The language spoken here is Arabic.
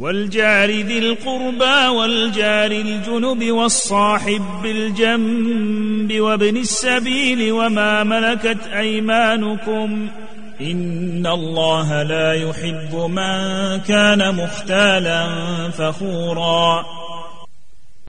والجار ذي القربى والجار الجنب والصاحب بالجنب وابن السبيل وما ملكت أيمانكم إن الله لا يحب من كان مختالا فخورا